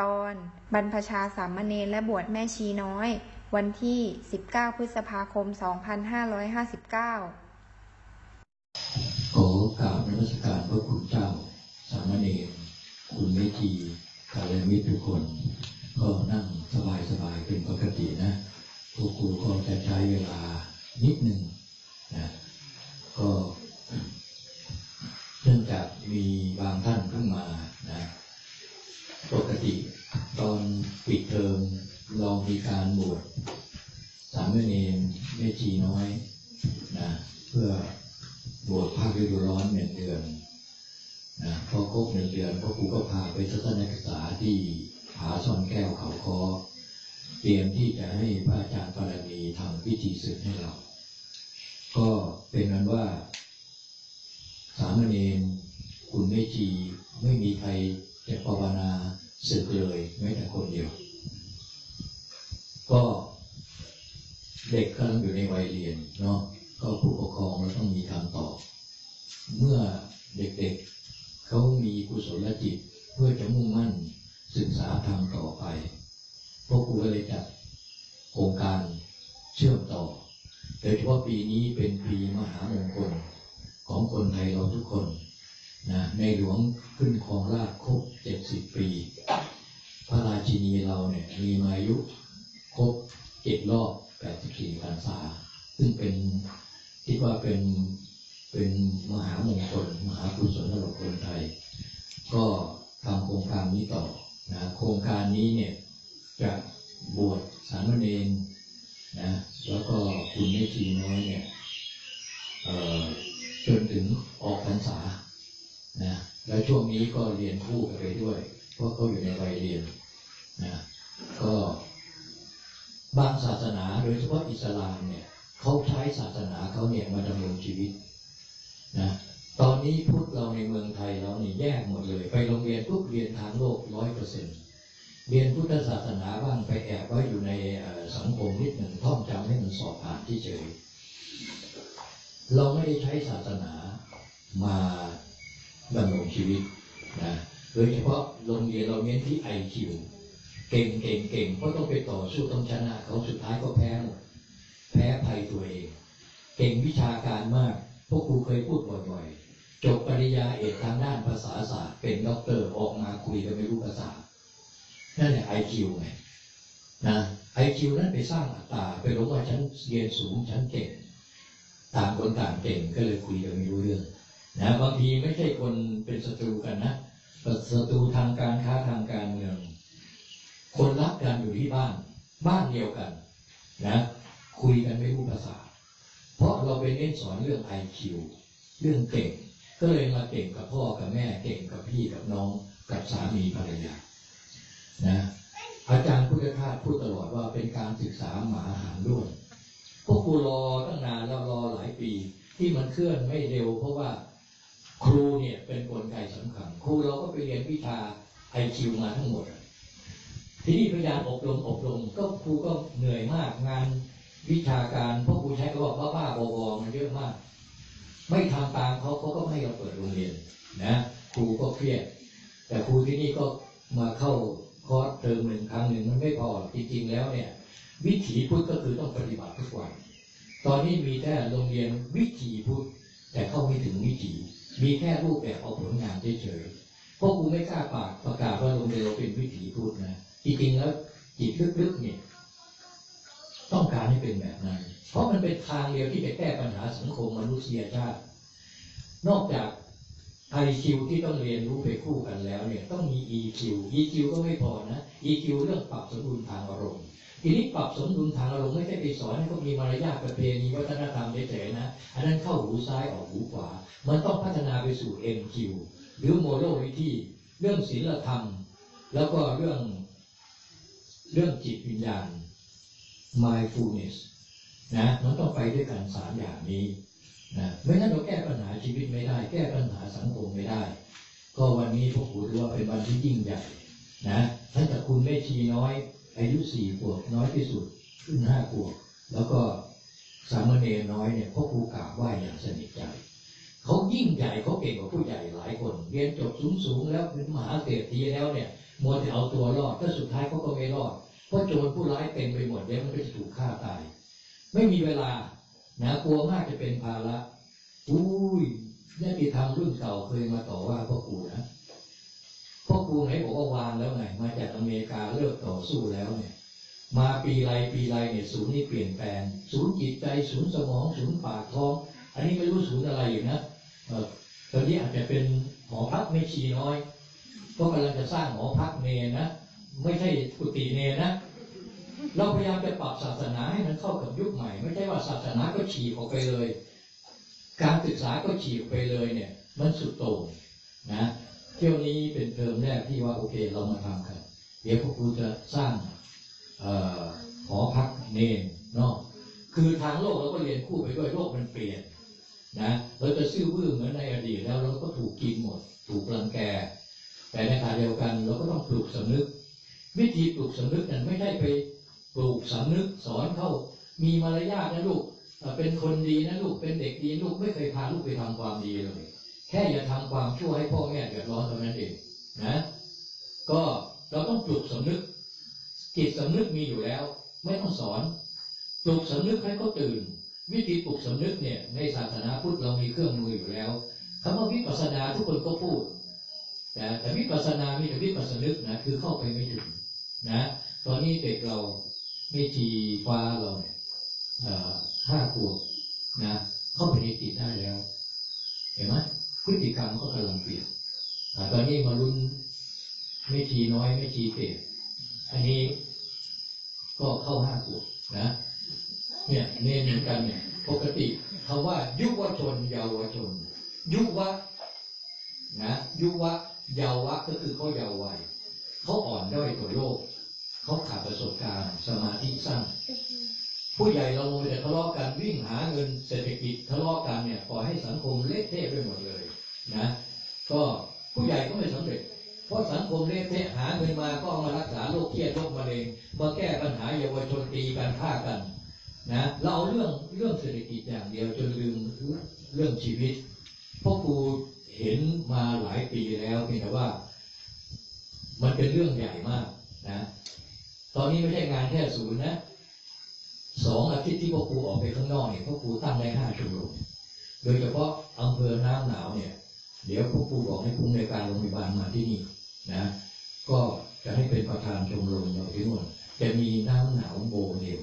ตอน บรรพชาสามเณรและบวชแม่ชีน้อย วันที่ 19 พฤษภาคม 2559 ขอกราบนมัสการพระคุณเจ้า สามเณรคุณเมธีกาลมิตรทุกคน ก็นั่งสบายสบายๆเป็นปกตินะพวกครูก็จะใช้เวลานิดหนึ่งนะก็เนื่องจากมีบางท่านเพิ่งมานะ ปกติตอนปิดเทอมเรามีการบวชสามเณรแม่ชีน้อยนะเพื่อบวชภาคฤดูร้อนหนึ่งเดือนนะพอครบหนึ่งเดือนพ่อครูก็พาไปทัศนศึกษาที่ผาซ่อนแก้วเขาคอเตรียมที่จะให้พระอาจารย์ปารมีทำพิธีศึกให้เรา ก็เป็นนั้นว่า สามเณรคุณไม่ชีไม่มีใคร จะภาวนาศึกเลยแม้แต่คนเดียว ก็เด็กกำลังอยู่ในวัยเรียนเนาะก็ผู้ปกครองเราต้องมีคำตอบเมื่อเด็กๆเขามีกุศลจิตเพื่อจะมุ่งมั่นศึกษาทางต่อไปพวกครูก็เลยจัดโครงการเชื่อมต่อโดยเฉพาะปีนี้เป็นปีมหามงคลของคนไทยเราทุกคน นะในหลวงขึ้นครองราชครบ70ปี พระราชินีเราเนี่ยมีมายุครบเจ็ดรอบ84พรรษา ซึ่งเป็นคิดว่าเป็นเป็นมหามงคลมหากุศลสำหรับคนไทย ก็ทำโครงการนี้ต่อนะโครงการนี้เนี่ยจะบวชสามเณรนะแล้วก็คุณแม่ชีน้อยเนี่ยจนถึงออกพรรษา แล้วช่วงนี้ก็เรียนคู่กันไปด้วย เพราะเขาอยู่ในวัยเรียนนะก็บางศาสนาโดยเฉพาะอิสลามเนี่ยเขาใช้ศาสนาเขาเนี่ยมาดำรงชีวิตนะตอนนี้พุทธเราในเมืองไทยเราเนี่ยแยกหมดเลย ไปโรงเรียนปุ๊บเรียนทางโลกร้อยเปอร์เซ็นต์เรียนพุทธศาสนาบ้างไปแอบไว้อยู่ในสังคมนิดหนึ่งท่องจำให้มันสอบผ่านที่เฉยเราไม่ได้ใช้ศาสนามา ดำรงชีวิตนะโดยเฉพาะโรงเรียนเราเน้นที่ไอคิวเก่งเก่งเก่งเพราะต้องไปต่อสู้ต้องชนะเขาสุดท้ายก็แพ้หมดแพ้ภัยตัวเอง เก่งวิชาการมากพวกครูเคยพูดบ่อยๆจบปริญญาเอกทางด้านภาษาศาสตร์ เป็นด็อกเตอร์ออกมาคุยกันไม่รู้ภาษานั่นแหละไอคิวไงนะไอคิวนั่นไปสร้างอัตตาไปรู้ว่าฉันเรียนสูงฉันเก่งต่างคนต่างเก่งก็เลยคุยกันไม่รู้เรื่อง นะบางทีไม่ใช่คนเป็นศัตรูกันนะศัตรูทางการค้าทางการเมือง คนรักกันอยู่ที่บ้าน บ้านเดียวกัน นะคุยกันไม่รู้ภาษา เพราะเราไปเน้นสอนเรื่อง IQ เรื่องเก่ง ก็เลยมาเก่งกับพ่อกับแม่เก่งกับพี่กับน้อง กับสามีภรรยา นะอาจารย์พุทธทาสพูดตลอดว่าเป็นการศึกษาหมาหารด้วยพวกครูรอตั้งนานแล้วรอหลายปี ที่มันเคลื่อนไม่เร็วเพราะว่า ครูเนี่ยเป็นกลไกสำคัญ ครูเราก็ไปเรียนวิชา IQ มาทั้งหมดอะทีนี้พยายามอบรมอบรม ก็ครูก็เหนื่อยมากงานวิชาการเพราะครูใช้คำว่าบ้าบ้าบอมันเยอะมาก ไม่ทำตามเขาเขาก็ไม่ให้เราเปิดโรงเรียนนะครูก็เครียด แต่ครูที่นี่ก็มาเข้าคอร์สเทอมหนึ่งครั้งหนึ่งมันไม่พอจริงๆแล้วเนี่ย วิถีพุทธก็คือต้องปฏิบัติทุกวันตอนนี้มีแต่โรงเรียนวิถีพุทธแต่เข้าไม่ถึงวิถี มีแค่รูปแบบเอาผลงานเฉยๆเพราะครูไม่กล้าปากประกาศว่าโรงเรียนเราเป็นวิถีพุทธนะจริงๆแล้วจิตลึกๆเนี่ยต้องการให้เป็นแบบนั้น เพราะมันเป็นทางเดียวที่จะแก้ปัญหาสังคมมนุษยชาติ นอกจาก IQ ที่ต้องเรียนรู้ไปคู่กันแล้วเนี่ย ต้องมี EQ EQ ก็ไม่พอนะ EQ เรื่องปรับสมดุลทางอารมณ์ ทีนี้ปรับสมดุลทางอารมณ์ไม่ใช่ไปสอนให้เขามีมารยาทประเพณีวัฒนธรรมเฉยๆนะ อันนั้นเข้าหูซ้ายออกหูขวา มันต้องพัฒนาไปสู่ MQ หรือ morality เรื่องศีลธรรม แล้วก็เรื่องเรื่องจิตวิญญาณ mindfulness นะมันต้องไปด้วยกันสามอย่างนี้นะไม่งั้นเราแก้ปัญหาชีวิตไม่ได้ แก้ปัญหาสังคมไม่ได้ ก็วันนี้พวกคุณว่าเป็นวันที่ยิ่งใหญ่นะตั้งแต่คุณแม่ชีน้อย อายุสี่ขวบน้อยที่สุดขึ้นห้าขวบแล้วก็สามเณรน้อยเนี่ยพ่อครูกราบไหว้อย่างสนิทใจเขายิ่งใหญ่เขาเก่งกว่าผู้ใหญ่หลายคนเรียนจบสูงๆแล้วเป็นมหาเศรษฐีแล้วเนี่ยมัวแต่เอาตัวรอดถ้าสุดท้ายเขาก็ไม่รอดเพราะโจรผู้ร้ายเต็มไปหมดเดี๋ยวมันก็จะถูกฆ่าตาย ไม่มีเวลานะกลัวมากจะเป็นภาระอุ้ยญาติธรรมรุ่นเก่าเคยมาต่อว่าพ่อครูนะ พ่อครูไหนบอกว่าวางแล้วไงมาจากอเมริกาเลิกต่อสู้แล้วเนี่ยมาปีไรปีไรเนี่ยศูนย์นี่เปลี่ยนแปลงศูนย์จิตใจศูนย์สมองศูนย์ปากท้อง อันนี้ไม่รู้ศูนย์อะไรอยู่นะเออตอนนี้อาจจะเป็นหอพักไม่ชีน้อยก็กำลังจะสร้างหอพักเนนะไม่ใช่กุฏิเนนะเราพยายามจะปรับศาสนาให้มันเข้ากับยุคใหม่ ไม่ใช่ว่าศาสนาก็ฉีกออกไปเลย การศึกษาก็ฉีกไปเลยเนี่ย มันสุดโต่งนะ เที่ยวนี้เป็นเทอมแรกที่ว่าโอเคเรามาทำกัน เดี๋ยวพวกครูจะสร้างเอ่อหอพักเนนเนาะคือทางโลกเราก็เรียนคู่ไปด้วยโลกมันเปลี่ยนนะเราจะซื่อบื้อเหมือนในอดีตแล้วเราก็ถูกกินหมด ถูกรังแก แต่ในขณะเดียวกันเราก็ต้องปลูกสำนึก วิธีปลูกสำนึกนั้นไม่ใช่ไปปลูกสำนึกสอนเขามีมารยาทนะลูกเอ่อเป็นคนดีนะลูกเป็นเด็กดีลูกไม่เคยพาลูกไปทำความดีเลย แค่อย่าทำความชั่วให้พ่อแม่เดือดร้อนเท่านั้นเองนะก็เราต้องปลูกสำนึก จิตสำนึกมีอยู่แล้ว ไม่ต้องสอนปลูกสำนึกให้เขาตื่น วิธีปลูกสำนึกเนี่ย ในศาสนาพุทธเรามีเครื่องมืออยู่แล้วคำว่าวิปัสสนาทุกคนก็พูดแต่แต่วิปัสสนามีแต่วิปัสสนึกนะคือเข้าไปไม่ถึงนะตอนนี้เด็กเราไม่ทีฟ้าเราเนี่ยห้าขวบนะ เข้าไปในจิตได้แล้ว เห็นไหม พฤติกรรมก็กำลังเปลี่ยนอ่ตอนนี้มารุ่นไม่ทีน้อยไม่ทีเตะอันนี้ก็เข้าห้าขวบนะ เนี่ยเน้นเหมือนกันเนี่ยปกติคำว่า ยุวชนเยาวชน ยุวะนะยุวะเยาวะก็คือเขาเยาว์วัยเขาอ่อนด้อยต่อโลกเขาขาดประสบการณ์สมาธิสั้นผู้ใหญ่เราโมแต่ทะเลาะกันวิ่งหาเงินเศรษฐกิจทะเลาะกันเนี่ยปล่อยให้สังคมเละเทะไปหมดเลย นะก็ผู้ใหญ่ก็ไม่สำเร็จ เพราะสังคมเละเทะหาเงินมาก็เอามารักษาโรคเครียดโรคมะเร็งมาแก้ปัญหาเยาวชนตีกันฆ่ากันนะเราเอาเรื่องเรื่องเศรษฐกิจอย่างเดียวจนลืมเรื่องชีวิตเพราะครูเห็นมาหลายปีแล้วเพียงแต่ว่า มันเป็นเรื่องใหญ่มากนะ ตอนนี้ไม่ใช่งานแค่ศูนย์นะสองอาทิตย์ที่พ่อครูออกไปข้างนอกเนี่ยพ่อครูตั้งได้ห้าชมรมโดยเฉพาะอำเภอน้ำหนาวเนี่ย เดี๋ยวพ่อครูบอกให้ผู้ในการโรงพยาบาลมาที่นี่นะ ก็จะให้เป็นประธานชมรมเราที่นู่นจะมีน้ำหนาวโมเดล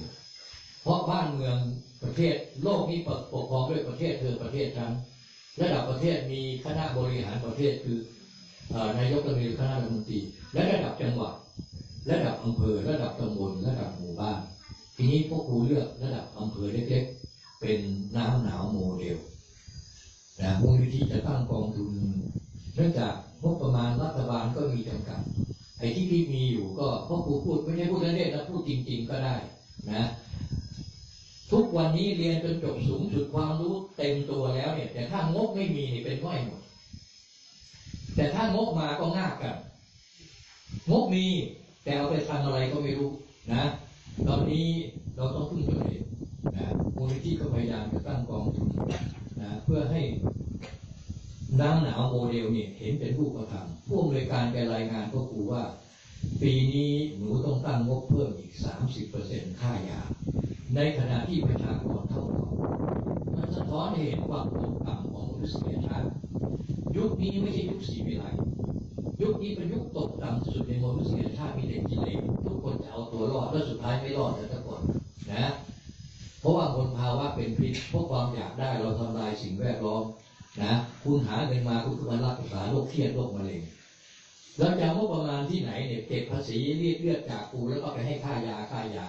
เพราะบ้านเมืองประเทศโลกนี้ปกครองด้วยประเทศเธอประเทศฉันระดับประเทศมีคณะบริหารประเทศคือเอ่อนายกรัฐมนตรีคณะรัฐมนตรีและระดับจังหวัด ระดับอำเภอ ระดับตำบลระดับหมู่บ้าน ทีนี้พวกครูเลือกระดับอำเภอเล็กๆ เป็นน้ำหนาวโมเดล นะมูลนิธิจะตั้งกองทุนเนื่องจากงบประมาณรัฐบาลก็มีจำกัดไอ้ที่ที่มีอยู่ก็พ่อครูพูดไม่ใช่พูดเล่นๆนะพูดจริง ๆ ก็ได้นะทุกวันนี้เรียนจนจบสูงสุดความรู้เต็มตัวแล้วเนี่ย แต่ถ้างบไม่มีนี่เป็นง่อยหมดแต่ถ้างบมาก็ง่ากันงบมีแต่เอาไปทำอะไรก็ไม่รู้นะตอนนี้เราต้องพึ่งตัวเองนะมูลนิธิก็พยายามจะตั้งกองทุน นะเพื่อให้น้ำหนาวโมเดลเนี่ยเห็นเป็นรูปธรรมผู้อำนวยการแกรายงานก็ครูว่า ปีนี้หนูต้องตั้งงบเพิ่มอีก 30%ค่ายา ในขณะที่ประชากรเท่าเรามันสะท้อนให้เห็นความตกต่ำของมนุษยชาติยุคนี้ไม่ใช่ยุคสีวิไลยุคนี้เป็นยุคตกต่ำสุดในมนุษยชาติมีแต่กิเลสทุกคนจะเอาตัวรอดแล้วสุดท้ายไม่รอดแล้วทุกคนนะ เพราะว่ามลภาวะเป็นพิษเพราะความอยากได้เราทำลายสิ่งแวดล้อมนะคุณหาเงินมาคุณก็มารักษาโรคเครียดโรคมะเร็งเราจะเอางบประมาณที่ไหนเนี่ยเก็บภาษีเรียกเลือดจากกูแล้วก็ไปให้ค่ายาค่ายา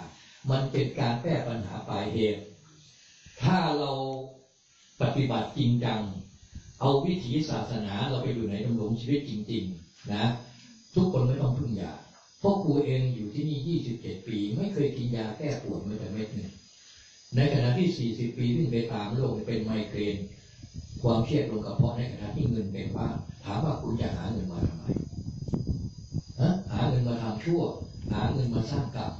มันเป็นการแก้ปัญหาปลายเหตุ ถ้าเราปฏิบัติจริงจัง เอาวิถีศาสนาเราไปอยู่ในดำรงชีวิตจริง ๆ นะ ทุกคนไม่ต้องพึ่งยาเพราะครูเองอยู่ที่นี่ 27 ปี ไม่เคยกินยาแก้ปวดแม้แต่เม็ดหนึ่ง ในขณะที่ 40 ปีวิ่งไปตามโลกเป็นไมเกรน ความเครียดลงกระเพาะในขณะที่เงินเต็มบ้านถามว่าคุณจะหาเงินมาทำไมฮะหาเงินมาทำชั่ว หาเงินมาสร้างกรรม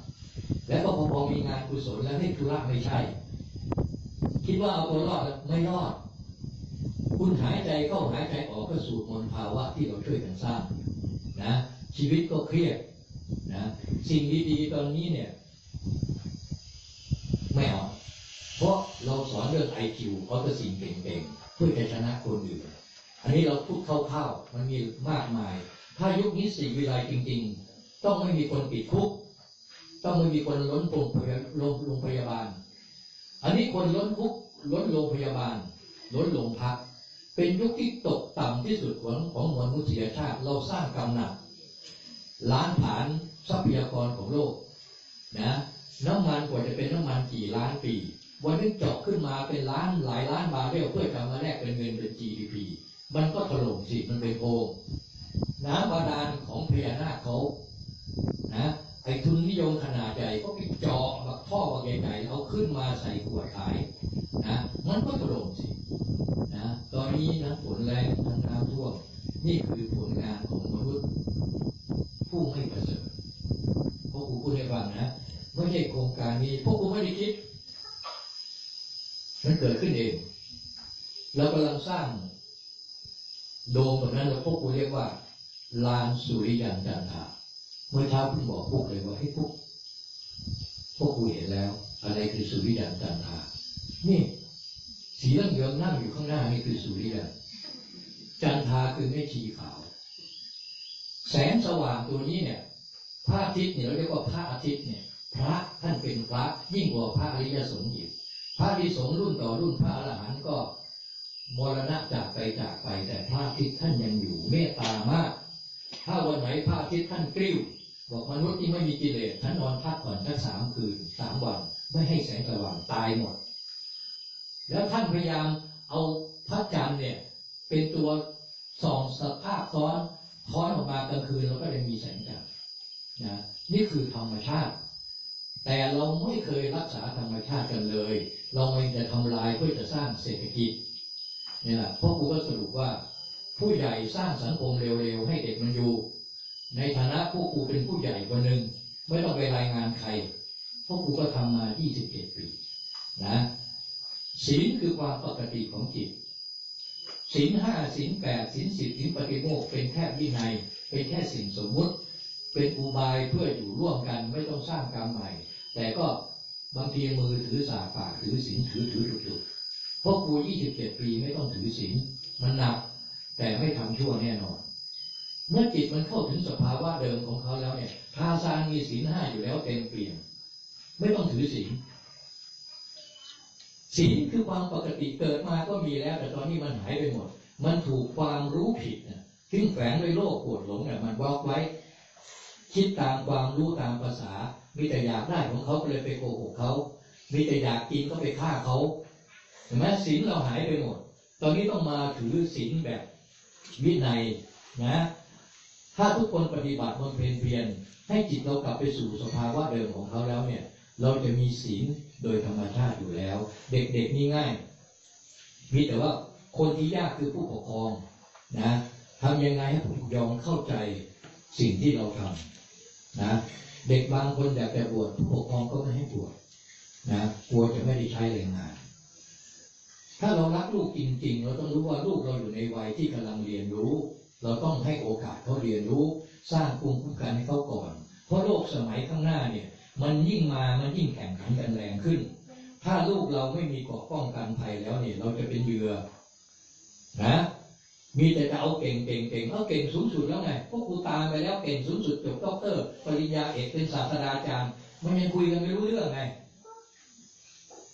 แล้วก็พอพอมีงานกุศลแล้วให้ธุระไม่ใช่ คิดว่าเอาตัวรอดไม่รอด คุณหายใจเข้าหายใจออกก็สูดมนภาวะที่เราช่วยกันสร้างนะชีวิตก็เครียดนะสิ่งดีๆตอนนี้เนี่ย ไม่เอา เพราะเราสอนเรื่องไอคิวเขาจะสิ่งเก่งๆเพื่อจะชนะคนอื่น อันนี้เราพูดคร่าวๆมันมีมากมาย ถ้ายุคนี้สี่วิไลจริง ๆ ต้องไม่มีคนติดคุก ต้องไม่มีคนล้นโรงพยาโรงพยาบาล อันนี้คนล้นคุกล้นโรงพยาบาล ล้นโรงพัก เป็นยุคที่ตกต่ำที่สุดของของมนุษยชาติ เราสร้างกรรมหนักล้านฐานทรัพยากรของโลกนะน้ำมันกว่าจะเป็นน้ำมันกี่ล้านปี วันนี้เจาะขึ้นมาเป็นล้านหลายล้านบาทเรียเพื่อจะมาแลกเป็นเงินเป็น GDP มันก็ถล่มสิมันเป็นโพงน้ำบาดาลของพญานาคเขานะไอ้ทุนนิยมขนาดใหญ่ก็ไปเจาะแบบท่อใหญ่ๆเอาขึ้นมาใส่ขวดขายนะมันก็ถล่มสินะตอนนี้นะฝนแรงทั้งน้ำท่วมนี่คือผลงานของมนุษย์ผู้ไม่ประเสริฐพวกกูพูดให้ฟังนะไม่ใช่โครงการนี้พวก มันเกิดขึ้นเองเรากำลังสร้าง โดมแบบนั้นแล้วพวกกูเรียกว่า ลานสุริยันจันทาเมื่อเช้าคุณบอกพวกเลยว่าให้พวกพวกกูเห็นแล้ว อะไรคือสุริยันจันทานี่สีเหลืองนั่งอยู่ข้างหน้านี่คือสุริยันจันทาคือแม่ชีขาว แสงสว่างตัวนี้เนี่ยพระอาทิตย์เนี่ยเราเรียกว่าพระอาทิตย์เนี่ย พระท่านเป็นพระยิ่งกว่าพระอริยสงฆ์อีก พระอริสงรุ่นต่อรุ่นพระอรหันต์ก็มรณะจากไปจากไป แต่พระอาทิตท่านยังอยู่เมตตามาก ถ้าวันไหนพระอาทิตท่านกริ้ว บอกมนุษย์ที่ไม่มีกิเลสท่านนอนพักผ่อนแค่สามคืนสามวัน ไม่ให้แสงสว่างตายหมด แล้วท่านพยายามเอาพระจันทร์เนี่ย เป็นตัวส่องสภาพซ้อนท้อนออกมากลางคืนเราก็จะมีแสงจันทร์นะนี่คือธรรมชาติ แต่เราไม่เคยรักษาธรรมชาติกันเลย เราเองจะทำลายเพื่อจะสร้างเศรษฐกิจนี่แหละพ่อครูก็สรุปว่า ผู้ใหญ่สร้างสังคมเร็วๆให้เด็กมันอยู่ ในฐานะพวกครูเป็นผู้ใหญ่คนหนึ่งไม่ต้องไปรายงานใครพวกครูก็ทำมา 27 ปีนะศีลคือความปกติของจิตศีลห้าศีลแปดศีลสิบศีลปฏิโมกข์เป็นแค่วินัย เป็นแค่สิ่งสมมุติ เป็นอุบายเพื่ออยู่ร่วมกันไม่ต้องสร้างกรรมใหม่ แต่ก็บางทีมือถือสาปากถือศีลถือถือดุดๆพวกกูยี่สิบเจ็ดปีไม่ต้องถือศีลมันหนัก แต่ไม่ทำชั่วแน่นอน เมื่อจิตมันเข้าถึงสภาวะเดิมของเขาแล้วเนี่ยทาซานมีศีลห้าอยู่แล้วเต็มเปี่ยมไม่ต้องถือศีลศีลคือความปกติเกิดมาก็มีแล้ว แต่ตอนนี้มันหายไปหมด มันถูกความรู้ผิดนะซึ่งแฝงด้วยโลกปวดหลงเนี่ยมันวอกไว้ คิดตามความรู้ตามภาษา มีแต่อยากได้ของเขาก็เลยไปโกหกเขามีแต่อยากกินก็ไปฆ่าเขาเห็นไหมศีลเราหายไปหมด ตอนนี้ต้องมาถือศีลแบบวินัยนะ ถ้าทุกคนปฏิบัติมันเพียนเพียนให้จิตเรากลับไปสู่สภาวะเดิมของเขาแล้วเนี่ย เราจะมีศีลโดยธรรมชาติอยู่แล้ว เด็กๆนี่ง่าย มีแต่ว่าคนที่ยากคือผู้ปกครองนะทำยังไงให้ผู้ปกครองเข้าใจสิ่งที่เราทำ นะเด็กบางคนอยากจะบวชผู้ปกครองก็ไม่ให้บวชนะกลัวจะไม่ได้ใช้แรงงาน ถ้าเรารักลูกจริง ๆ เราต้องรู้ว่าลูกเราอยู่ในวัยที่กำลังเรียนรู้ เราต้องให้โอกาสเขาเรียนรู้ สร้างภูมิคุ้มกันให้เขาก่อน เพราะโลกสมัยข้างหน้าเนี่ย มันยิ่งมามันยิ่งแข่งขันกันแรงขึ้น ถ้าลูกเราไม่มีเกราะป้องกันภัยแล้วเนี่ย เราจะเป็นเหยื่อนะ มีแต่จะเอาเก่งเก่งเก่งเอาเก่งสูงสุดแล้วไงพวกกูตามไปแล้วเก่งสูงสุดจบด็อกเตอร์ ปริญญาเอกเป็นศาสตราจารย์ มันยังคุยกันไม่รู้เรื่องไง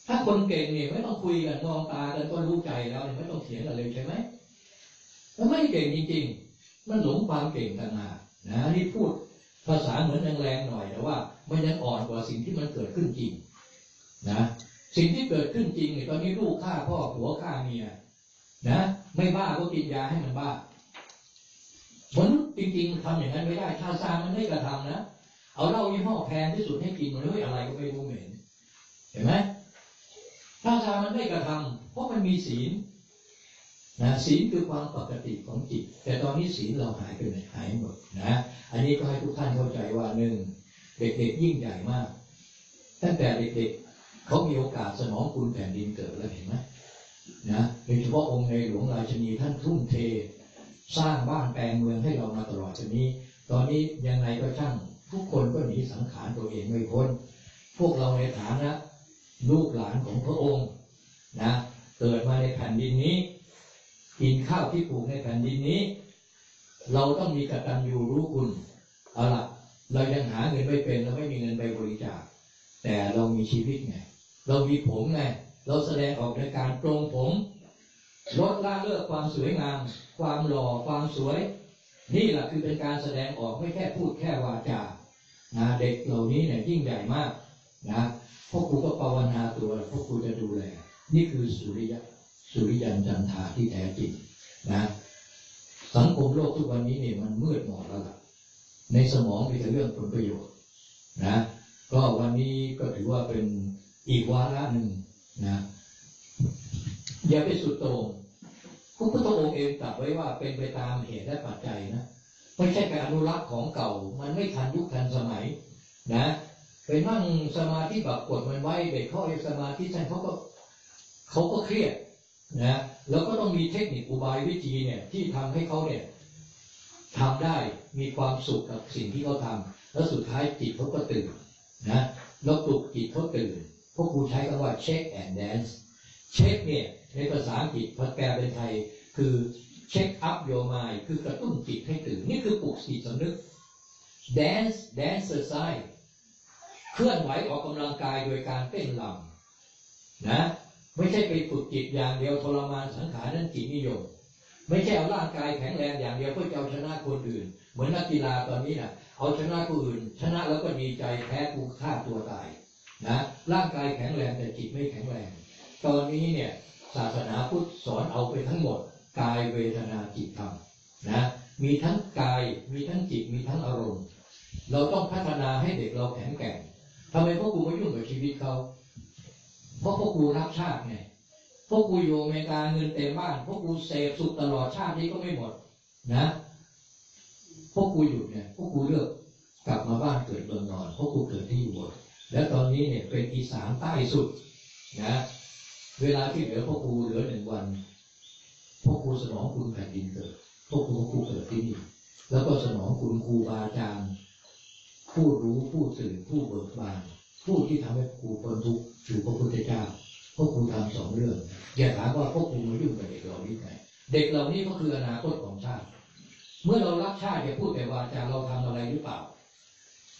ถ้าคนเก่งเนี่ยไม่ต้องคุยกันมองตากันก็รู้ใจแล้วเนี่ยไม่ต้องเถียงกันเลยใช่ไหมแล้วไม่เก่งจริง ๆ มันหลงความเก่งต่างหากนะนี่พูดภาษาเหมือนแรงๆหน่อยแต่ว่ามันยังอ่อนกว่าสิ่งที่มันเกิดขึ้นจริง นะ สิ่งที่เกิดขึ้นจริงเนี่ยตอนนี้ลูกฆ่าพ่อผัวฆ่าเมีย นะ ไม่บ้าก็กินยาให้มันบ้ามนุษย์จริงๆทำอย่างนั้นไม่ได้ถ้าซามันไม่กระทำนะเอาเหล้ายี่ห้อแพงที่สุดให้กินมันเฮ้ยอะไรก็ไม่รู้เหม็นเห็นไหมถ้าซามันไม่กระทำเพราะมันมีศีลนะศีลคือความปกติของจิต แต่ตอนนี้ศีลเราหายไปไหนหายหมดนะ อันนี้ก็ให้ทุกท่านเข้าใจว่าหนึ่งเด็กๆยิ่งใหญ่มากตั้งแต่เด็กๆเขามีโอกาสสนองคุณแผ่นดินเกิดแล้วเห็นไหม นะโดยเฉพาะองค์ในหลวงราชนีท่านทุ่มเท สร้างบ้านแปลงเมืองให้เรามาตลอดจนนี้ ตอนนี้ยังไงก็ช่างทุกคนก็หนีสังขารตัวเองไม่พ้น พวกเราในฐานะลูกหลานของพระองค์นะเกิดมาในแผ่นดินนี้ กินข้าวที่ปลูกในแผ่นดินนี้ เราต้องมีกตัญญูรู้คุณเอาละเรายังหาเงินไม่เป็นเราไม่มีเงินไปบริจาคแต่เรามีชีวิตไง เรามีผมไง เราแสดงออกในการปรงผมลดละเลิกความสวยงาม ความหล่อความสวย นี่แหละคือเป็นการแสดงออกไม่แค่พูดแค่วาจานะเด็กเหล่านี้เนี่ยยิ่งใหญ่มากนะพวกครูก็ภาวนาตัวพวกครูจะดูแลนี่คือสุริยะสุริยันจันทาที่แท้จริงนะสังคมโลกทุกวันนี้เนี่ยมันมืดหมดแล้วล่ะในสมองมีแต่เรื่องผลประโยชน์นะก็วันนี้ก็ถือว่าเป็นอีกวาระหนึ่ง นะอย่าไปสุดโต่งพระพุทธองค์เองตรัสไว้ว่าเป็นไปตามเหตุและปัจจัยนะไม่ใช่การอนุรักษ์ของเก่า มันไม่ทันยุคทันสมัย นะไปนั่งสมาธิแบบกดมันไว้เด็กเขาไอ้สมาธิท่านเขาก็เขาก็เครียดนะแล้วก็ต้องมีเทคนิคอุบายวิธีเนี่ย ที่ทำให้เขาเนี่ยทำได้มีความสุขกับสิ่งที่เขาทำแล้วสุดท้ายจิตเขาก็ตื่นนะแล้วปลุกจิตเขาตื่น พวกครูใช้คำว่า check and dance เช็คเนี่ยในภาษาอังกฤษพัดแปลเป็นไทย คือเช็คอัพโยมายคือกระตุ้นจิตให้ตื่น นี่คือปลุกจิตสำนึก dance dance exercise เคลื่อนไหวออกกำลังกายโดยการเต้นลำนะไม่ใช่ไปฝึกจิตอย่างเดียวทรมานสังขารนั้นจิตนิยม ไม่ใช่เอาร่างกายแข็งแรงอย่างเดียวเพื่อจะเอาชนะคนอื่น เหมือนนักกีฬาตอนนี้นะเอาชนะคนอื่น ชนะแล้วก็ดีใจแพ้กูฆ่าตัวตาย นะร่างกายแข็งแรงแต่จิตไม่แข็งแรง ตอนนี้เนี่ยศาสนาพุทธสอนเอาไปทั้งหมดกายเวทนาจิตธรรมนะมีทั้งกายมีทั้งจิตมีทั้งอารมณ์ เราต้องพัฒนาให้เด็กเราแข็งแกร่งทำไมพวกกูไม่ยุ่งกับชีวิตเขาเพราะพวกกูรักชาติไงพวกกูอยู่อเมริกาเงินเต็มบ้านพวกกูเสพสุขตลอดชาตินี้ก็ไม่หมดนะพวกกูอยู่เนี่ยพวกกูเลือกกลับมาบ้านเกิดเมืองนอนพวกกูเกิดที่อุบล และตอนนี้เนี่ยเป็นอีสานใต้สุดนะเวลาที่เหลือพวกกูเหลือหนึ่งวันพวกกูสนองคุณแผ่นดินเกิดพวกกูพวกกูเกิดที่นี่แล้วก็สนองคุณครูบาอาจารย์ผู้รู้ผู้ตื่นผู้เบิกบานผู้ที่ทำให้ครูพ้นทุกข์คือพระพุทธเจ้าพวกครูทำสองเรื่อง อย่าถามว่าพวกครูมายุ่งกับเด็กเหล่านี้ไงเด็กเหล่านี้ก็คืออนาคตของชาติ เมื่อเรารักชาติอย่าพูดแต่วาจาเราทำอะไรหรือเปล่า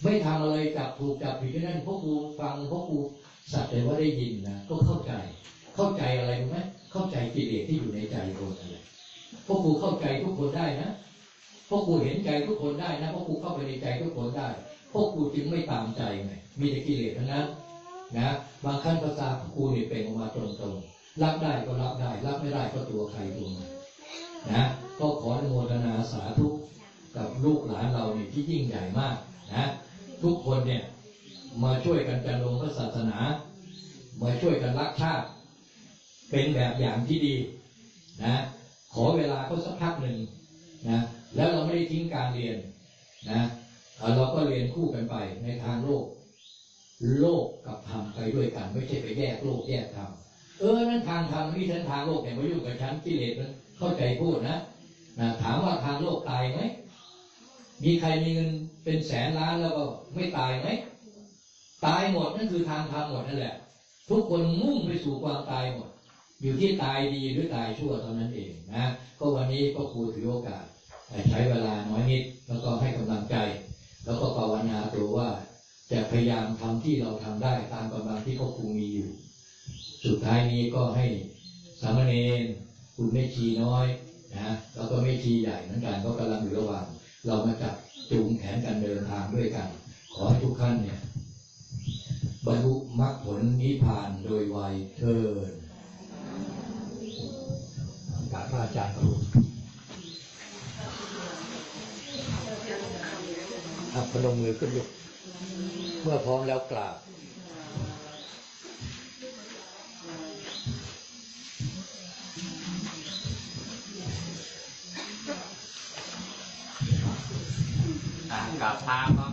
ไม่ทำอะไรจับถูกจับผิดนั่นพวกครูฟังพวกครูสัตว์แต่ว่าได้ยินนะก็เข้าใจ เข้าใจอะไรรู้ไหมเข้าใจกิเลสที่อยู่ในใจคนอะไรพวกครูเข้าใจทุกคนได้นะพวกครูเห็นใจทุกคนได้นะพวกครูเข้าไปในใจทุกคนได้ พวกครูจึงไม่ตามใจไงมีแต่กิเลสทั้งนั้นนะบางขั้นภาษาครูเนี่ยเป็นออกมาตรงๆรับได้ก็รับได้ รับไม่ได้ก็ตัวใครตัวมันนะก็ขออนุโมทนาสาธุกับลูกหลานเราเนี่ยที่ยิ่งใหญ่มากนะ ทุกคนเนี่ยมาช่วยกันจันลงพระศาสนา มาช่วยกันรักชาติ เป็นแบบอย่างที่ดีนะขอเวลาก็สักพักหนึ่งนะแล้วเราไม่ได้ทิ้งการเรียนนะเราก็เรียนคู่กันไปในทางโลก โลกกับธรรมไปด้วยกัน ไม่ใช่ไปแยกโลกแยกธรรมเออนั่นทางธรรมนี่ฉันทางโลกแต่มายุ่งกับฉันกิเลสมันเข้าใจพูดนะนะถามว่าทางโลกตายไหม มีใครมีเงินเป็นแสนล้านแล้วก็ไม่ตายไหมตายหมดนั่นคือทางธรรมหมดนั่นแหละ ทุกคนมุ่งไปสู่ความตายหมด อยู่ที่ตายดีหรือตายชั่วเท่านั้นเองนะก็วันนี้ก็ครูถือโอกาสใช้เวลาน้อยนิดแล้วก็ให้กำลังใจ แล้วก็ภาวนาตัวว่าจะพยายามทำที่เราทำได้ตามกำลังที่พ่อครูมีอยู่ สุดท้ายนี้ก็ให้สามเณรคุณแม่ชีน้อยนะแล้วก็แม่ชีใหญ่เหมือนกันก็กำลังอยู่ระหว่าง เรามาจับจูงแขนกันเดินทางด้วยกัน ขอให้ทุกท่านเนี่ย บรรลุมรรคผลนิพพานโดยไวยเทินกราบพระอาจารย์ครูขับพนมมือขึ้นยกเมื่อพร้อมแล้วกราบ กับพาก็